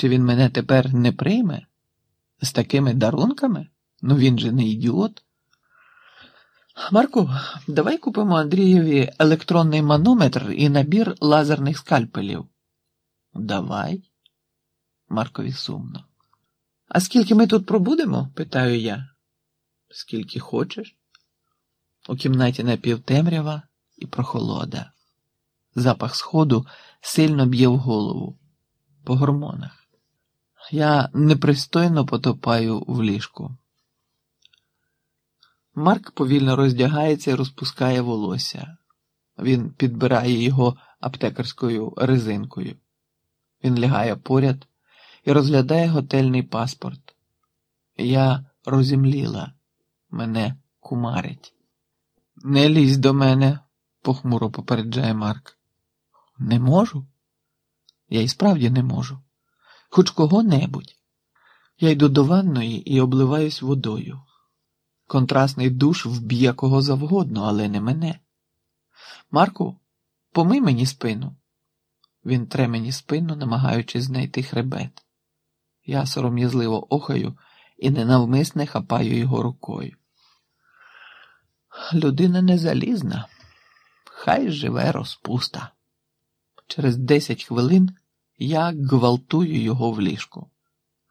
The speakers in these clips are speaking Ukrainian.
Чи він мене тепер не прийме? З такими дарунками? Ну він же не ідіот. Марку, давай купимо Андрієві електронний манометр і набір лазерних скальпелів. Давай. Маркові сумно. А скільки ми тут пробудемо? питаю я. Скільки хочеш? У кімнаті напівтемрява і прохолода. Запах сходу сильно б'є в голову по гормонах. Я непристойно потопаю в ліжку. Марк повільно роздягається і розпускає волосся. Він підбирає його аптекарською резинкою. Він лягає поряд і розглядає готельний паспорт. Я розімліла, мене кумарить. Не лізь до мене, похмуро попереджає Марк. Не можу? Я і справді не можу. Хоч кого-небудь. Я йду до ванної і обливаюсь водою. Контрастний душ вб'є кого завгодно, але не мене. Марку, помий мені спину. Він тре мені спину, намагаючись знайти хребет. Я сором'язливо охаю і ненавмисне хапаю його рукою. Людина не залізна, хай живе розпуста. Через десять хвилин я гвалтую його в ліжку.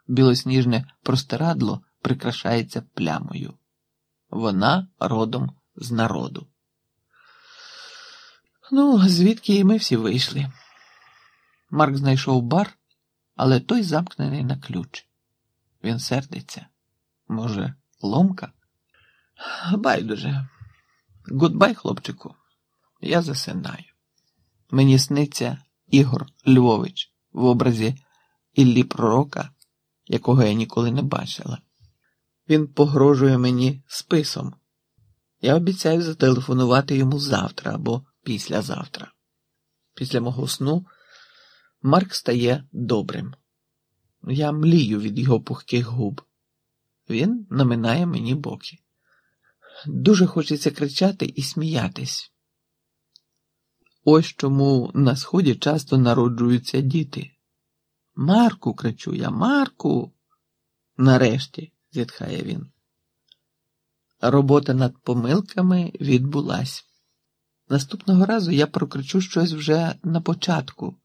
Білосніжне простирадло прикрашається плямою. Вона родом з народу. Ну, звідки і ми всі вийшли. Марк знайшов бар, але той замкнений на ключ. Він сердиться. Може, ломка? Байдуже. Гудбай, хлопчику. Я засинаю. Мені сниться Ігор Львович в образі Іллі Пророка, якого я ніколи не бачила. Він погрожує мені списом. Я обіцяю зателефонувати йому завтра або післязавтра. Після мого сну Марк стає добрим. Я млію від його пухких губ. Він наминає мені боки. Дуже хочеться кричати і сміятись. Ось чому на сході часто народжуються діти. Марку, кричу я, Марку. Нарешті, зітхає він. Робота над помилками відбулась. Наступного разу я прокричу щось вже на початку.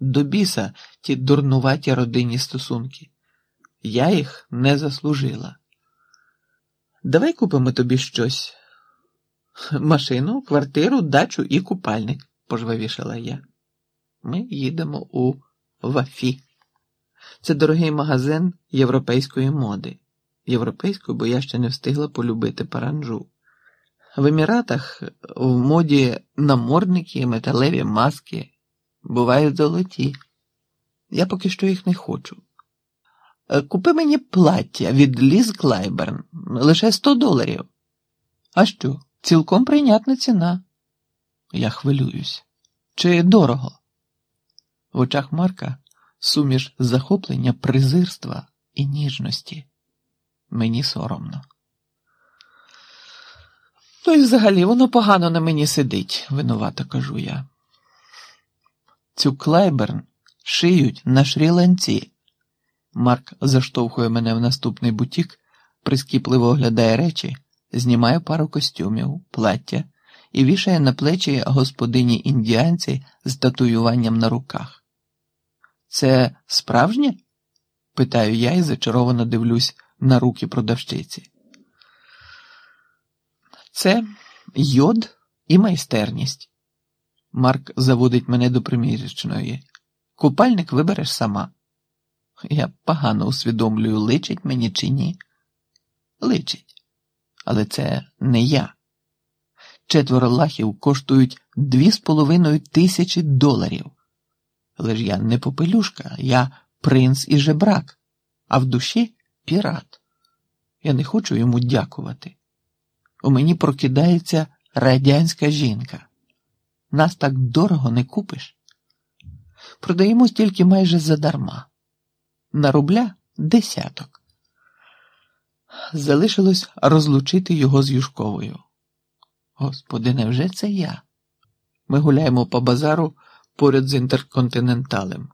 До біса ті дурнуваті родинні стосунки. Я їх не заслужила. Давай купимо тобі щось. Машину, квартиру, дачу і купальник, пожвавішала я. Ми їдемо у Вафі. Це дорогий магазин європейської моди. Європейської, бо я ще не встигла полюбити паранджу. В Еміратах в моді намордники, металеві маски бувають золоті. Я поки що їх не хочу. Е, купи мені плаття від Ліз Клайберн лише 100 доларів. А що? Цілком прийнятна ціна. Я хвилююсь. Чи дорого? В очах Марка суміш захоплення, презирства і ніжності. Мені соромно. Ну і взагалі воно погано на мені сидить, винувато кажу я. Цю клайберн шиють на шрі-ланці. Марк заштовхує мене в наступний бутік, прискіпливо оглядає речі, знімає пару костюмів, плаття і вішає на плечі господині індіанці з татуюванням на руках. Це справжнє? питаю я і зачаровано дивлюсь на руки продавщиці. Це йод і майстерність. Марк заводить мене до примірячної. Купальник вибереш сама. Я погано усвідомлюю, личить мені чи ні. Личить. Але це не я. Четверо лахів коштують дві з половиною тисячі доларів. Але ж я не попелюшка, я принц і жебрак, а в душі пірат. Я не хочу йому дякувати. У мені прокидається радянська жінка. Нас так дорого не купиш. Продаємо стільки майже задарма. На рубля десяток. Залишилось розлучити його з Юшковою. Господи, невже це я? Ми гуляємо по базару поряд з інтерконтиненталем.